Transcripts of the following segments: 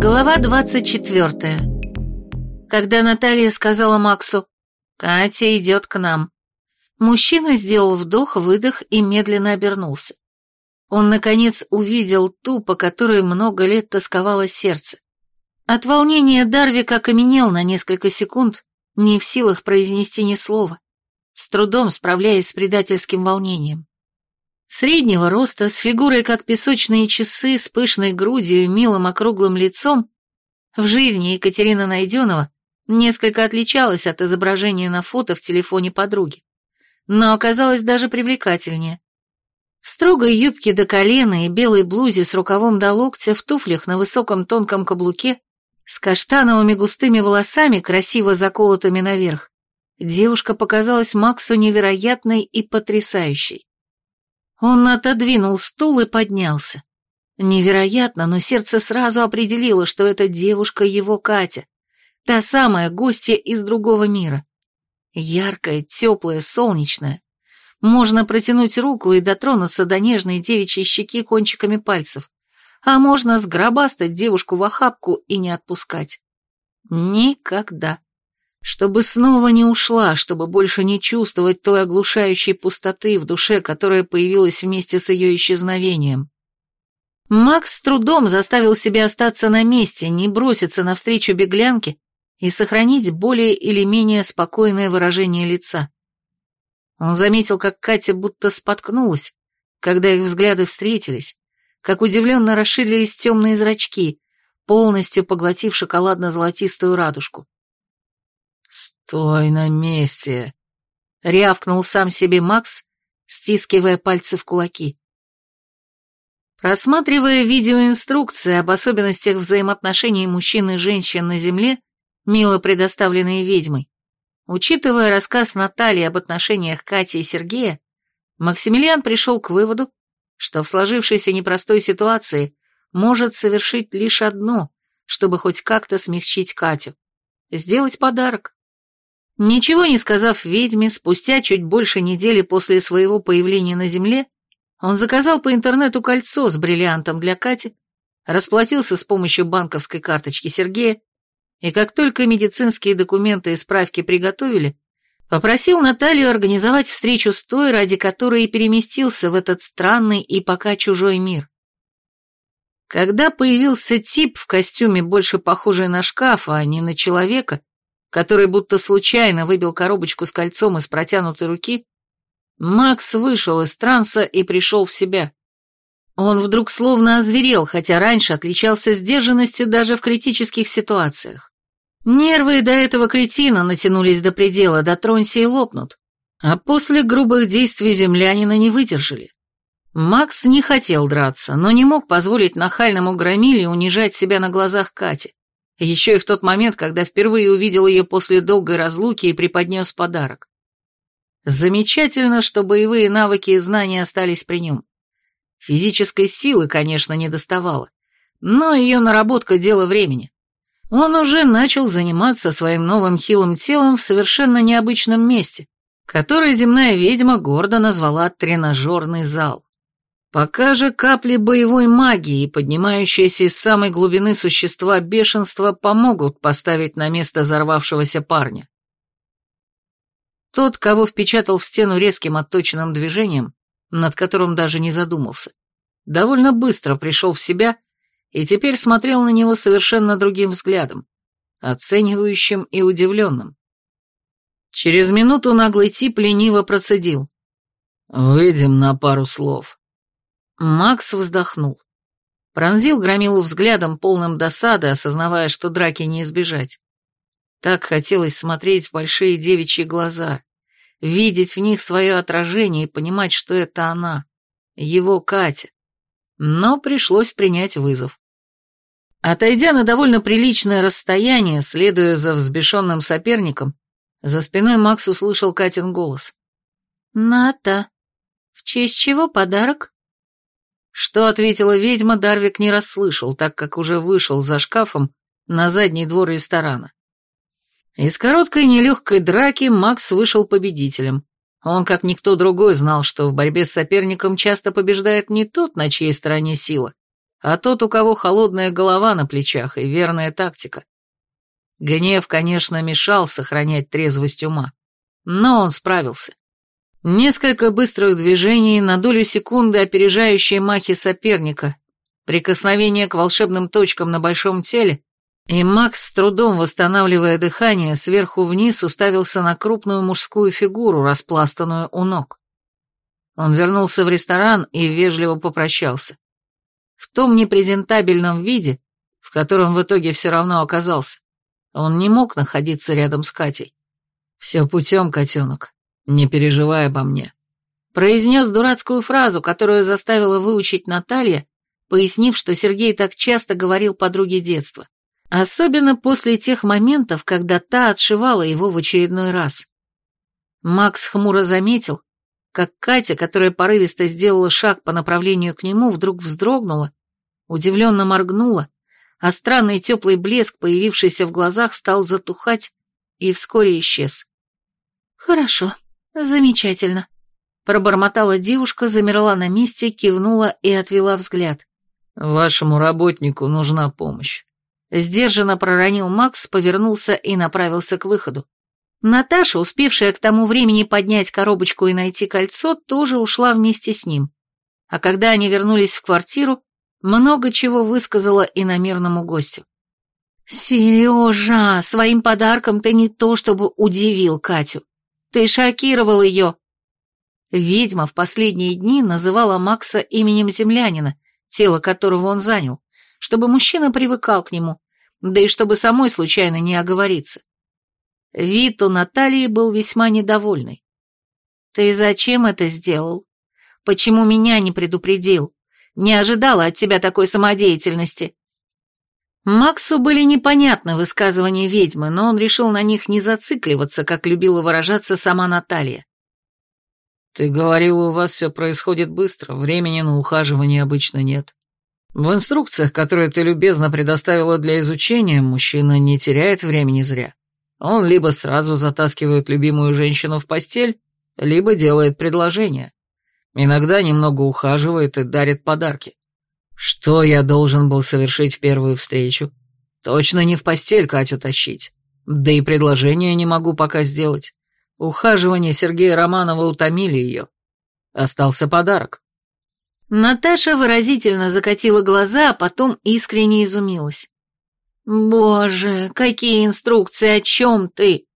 Глава 24. Когда Наталья сказала Максу «Катя идет к нам», мужчина сделал вдох-выдох и медленно обернулся. Он, наконец, увидел ту, по которой много лет тосковало сердце. От волнения Дарвик окаменел на несколько секунд, не в силах произнести ни слова, с трудом справляясь с предательским волнением. Среднего роста, с фигурой как песочные часы, с пышной грудью и милым округлым лицом, в жизни Екатерина Найденова несколько отличалась от изображения на фото в телефоне подруги, но оказалась даже привлекательнее. В строгой юбке до колена и белой блузе с рукавом до локтя, в туфлях на высоком тонком каблуке, с каштановыми густыми волосами, красиво заколотыми наверх, девушка показалась Максу невероятной и потрясающей. Он отодвинул стул и поднялся. Невероятно, но сердце сразу определило, что эта девушка его Катя, та самая гостья из другого мира. Яркая, теплая, солнечная. Можно протянуть руку и дотронуться до нежной девичьей щеки кончиками пальцев, а можно сгробастать девушку в охапку и не отпускать. Никогда чтобы снова не ушла, чтобы больше не чувствовать той оглушающей пустоты в душе, которая появилась вместе с ее исчезновением. Макс с трудом заставил себя остаться на месте, не броситься навстречу беглянке и сохранить более или менее спокойное выражение лица. Он заметил, как Катя будто споткнулась, когда их взгляды встретились, как удивленно расширились темные зрачки, полностью поглотив шоколадно-золотистую радужку. «Стой на месте!» — рявкнул сам себе Макс, стискивая пальцы в кулаки. Просматривая видеоинструкции об особенностях взаимоотношений мужчин и женщин на Земле, мило предоставленные ведьмой, учитывая рассказ Натальи об отношениях Кати и Сергея, Максимилиан пришел к выводу, что в сложившейся непростой ситуации может совершить лишь одно, чтобы хоть как-то смягчить Катю — сделать подарок. Ничего не сказав ведьме, спустя чуть больше недели после своего появления на Земле, он заказал по интернету кольцо с бриллиантом для Кати, расплатился с помощью банковской карточки Сергея, и как только медицинские документы и справки приготовили, попросил Наталью организовать встречу с той, ради которой и переместился в этот странный и пока чужой мир. Когда появился тип в костюме, больше похожий на шкаф, а не на человека, который будто случайно выбил коробочку с кольцом из протянутой руки, Макс вышел из транса и пришел в себя. Он вдруг словно озверел, хотя раньше отличался сдержанностью даже в критических ситуациях. Нервы до этого кретина натянулись до предела, дотронься и лопнут, а после грубых действий землянина не выдержали. Макс не хотел драться, но не мог позволить нахальному громиле унижать себя на глазах Кати. Еще и в тот момент, когда впервые увидел ее после долгой разлуки и преподнес подарок. Замечательно, что боевые навыки и знания остались при нем. Физической силы, конечно, не доставало, но ее наработка – дело времени. Он уже начал заниматься своим новым хилым телом в совершенно необычном месте, которое земная ведьма гордо назвала «тренажерный зал». Пока же капли боевой магии, поднимающиеся из самой глубины существа бешенства, помогут поставить на место взорвавшегося парня. Тот, кого впечатал в стену резким отточенным движением, над которым даже не задумался, довольно быстро пришел в себя и теперь смотрел на него совершенно другим взглядом, оценивающим и удивленным. Через минуту наглый тип лениво процедил. «Выйдем на пару слов». Макс вздохнул. Пронзил Громилу взглядом, полным досады, осознавая, что драки не избежать. Так хотелось смотреть в большие девичьи глаза, видеть в них свое отражение и понимать, что это она, его Катя. Но пришлось принять вызов. Отойдя на довольно приличное расстояние, следуя за взбешенным соперником, за спиной Макс услышал Катин голос. «Ната, в честь чего подарок?» Что ответила ведьма, Дарвик не расслышал, так как уже вышел за шкафом на задний двор ресторана. Из короткой нелегкой драки Макс вышел победителем. Он, как никто другой, знал, что в борьбе с соперником часто побеждает не тот, на чьей стороне сила, а тот, у кого холодная голова на плечах и верная тактика. Гнев, конечно, мешал сохранять трезвость ума, но он справился. Несколько быстрых движений, на долю секунды опережающие махи соперника, прикосновение к волшебным точкам на большом теле, и Макс, с трудом восстанавливая дыхание, сверху вниз уставился на крупную мужскую фигуру, распластанную у ног. Он вернулся в ресторан и вежливо попрощался. В том непрезентабельном виде, в котором в итоге все равно оказался, он не мог находиться рядом с Катей. «Все путем, котенок, не переживай обо мне», произнес дурацкую фразу, которую заставила выучить Наталья, пояснив, что Сергей так часто говорил подруге детства. Особенно после тех моментов, когда та отшивала его в очередной раз. Макс хмуро заметил, как Катя, которая порывисто сделала шаг по направлению к нему, вдруг вздрогнула, удивленно моргнула, а странный теплый блеск, появившийся в глазах, стал затухать и вскоре исчез. «Хорошо, замечательно», — пробормотала девушка, замерла на месте, кивнула и отвела взгляд. «Вашему работнику нужна помощь». Сдержанно проронил Макс, повернулся и направился к выходу. Наташа, успевшая к тому времени поднять коробочку и найти кольцо, тоже ушла вместе с ним. А когда они вернулись в квартиру, много чего высказала иномерному гостю. «Сережа, своим подарком ты не то чтобы удивил Катю. Ты шокировал ее». Ведьма в последние дни называла Макса именем землянина, тело которого он занял чтобы мужчина привыкал к нему, да и чтобы самой случайно не оговориться. Вид у Натальи был весьма недовольный. «Ты зачем это сделал? Почему меня не предупредил? Не ожидала от тебя такой самодеятельности?» Максу были непонятны высказывания ведьмы, но он решил на них не зацикливаться, как любила выражаться сама Наталья. «Ты говорил, у вас все происходит быстро, времени на ухаживание обычно нет. В инструкциях, которые ты любезно предоставила для изучения, мужчина не теряет времени зря. Он либо сразу затаскивает любимую женщину в постель, либо делает предложение. Иногда немного ухаживает и дарит подарки. Что я должен был совершить в первую встречу? Точно не в постель Катю тащить. Да и предложение не могу пока сделать. Ухаживания Сергея Романова утомили ее. Остался подарок. Наташа выразительно закатила глаза, а потом искренне изумилась. «Боже, какие инструкции, о чем ты?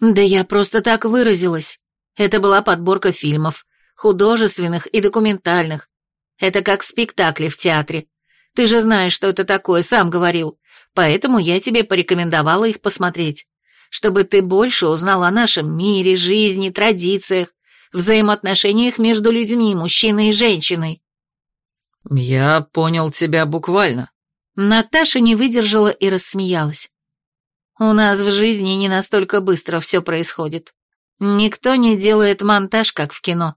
Да я просто так выразилась. Это была подборка фильмов, художественных и документальных. Это как спектакли в театре. Ты же знаешь, что это такое, сам говорил. Поэтому я тебе порекомендовала их посмотреть, чтобы ты больше узнал о нашем мире, жизни, традициях, взаимоотношениях между людьми, мужчиной и женщиной. «Я понял тебя буквально». Наташа не выдержала и рассмеялась. «У нас в жизни не настолько быстро все происходит. Никто не делает монтаж, как в кино».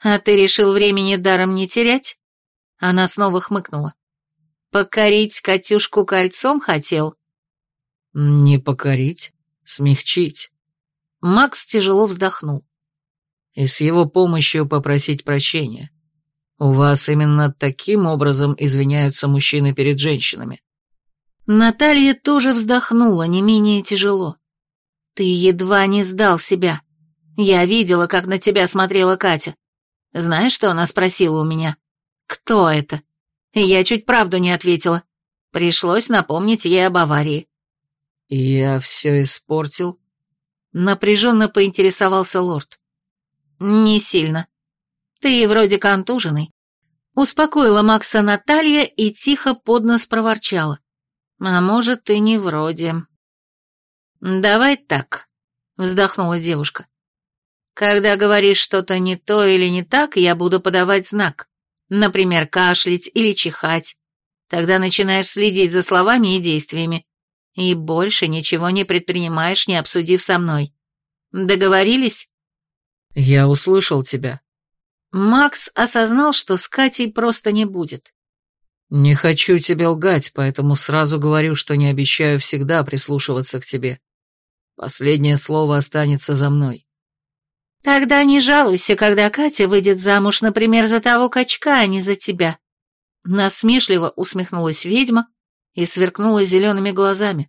«А ты решил времени даром не терять?» Она снова хмыкнула. «Покорить Катюшку кольцом хотел?» «Не покорить, смягчить». Макс тяжело вздохнул. «И с его помощью попросить прощения. У вас именно таким образом извиняются мужчины перед женщинами. Наталья тоже вздохнула, не менее тяжело. Ты едва не сдал себя. Я видела, как на тебя смотрела Катя. Знаешь, что она спросила у меня? Кто это? Я чуть правду не ответила. Пришлось напомнить ей об аварии. «Я все испортил?» Напряженно поинтересовался лорд. «Не сильно. Ты вроде контуженный. Успокоила Макса Наталья и тихо под нос проворчала. А может, ты не вроде. Давай так, вздохнула девушка. Когда говоришь что-то не то или не так, я буду подавать знак. Например, кашлять или чихать. Тогда начинаешь следить за словами и действиями. И больше ничего не предпринимаешь, не обсудив со мной. Договорились? Я услышал тебя, Макс осознал, что с Катей просто не будет. «Не хочу тебе лгать, поэтому сразу говорю, что не обещаю всегда прислушиваться к тебе. Последнее слово останется за мной». «Тогда не жалуйся, когда Катя выйдет замуж, например, за того качка, а не за тебя». Насмешливо усмехнулась ведьма и сверкнула зелеными глазами.